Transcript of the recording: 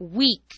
Week.